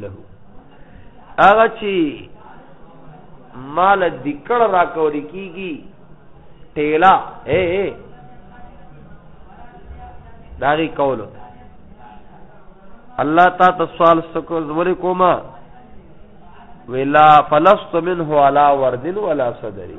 له هغه چې مال دکړه را کول کیږي ټیلا اے اے داغي کولو الله تا تسوال سکو زور کوما ولا فلست منه علا وردن ولا صدری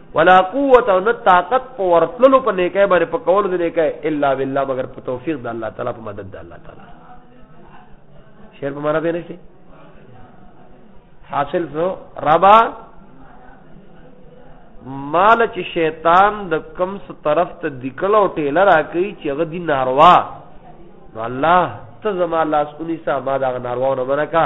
ولا قوت او نه طاقت په ورتللو په نیکه باندې په کولو د نیکه الا بالله مگر په توفیق د الله تعالی په مدد د الله تعالی شعر په معنا به نشي حاصل سو ربا مال چې شیطان د کم څه طرف ته دکل او ټیلر راکې چې هغه دي ناروا نو الله ته زما لاس اونې سا ما دا ناروا نه منکا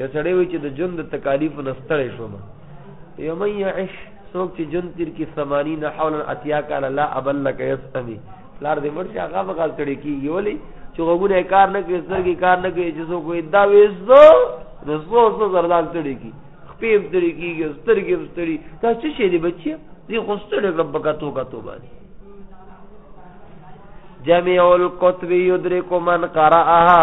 یو سړی وی چې د جون د تکالیف نه ستړی شوم یو مې یعش څوک چې جون تیر کې 80 نه حول اتیا کال لا ابل لک یسمی لار دې مرشي هغه بغل تړي کی یولې چې وګونه کار نه کوي سترګې کار نه کوي چې څوک وې دا وېزو نو څو څو زردال تړي کی خپې تړي کیږي سترګې تړي دا څه شي دې بچي دې خو ستړي کړم بګه تو کا تو باندې جميع الكتب يدرك من قرأها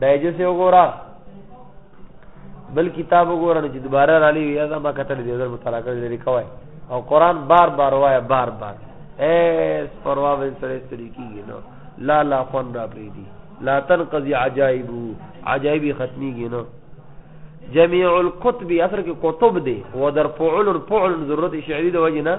دایجه سه وګوره بل کتاب وګوره چې دوباره را لې یا دا ما کتل دې زر مطالعه کړل لري کوي او قران بار بار وای بار بار ایس پروا به سره طریقې نو لا لا خون را پری دي لا تنقضي عجائب عجائب ختميږي نو جميع القطب اثر کې قطب دي و در فعل فعل ضرورت شعري د وجنه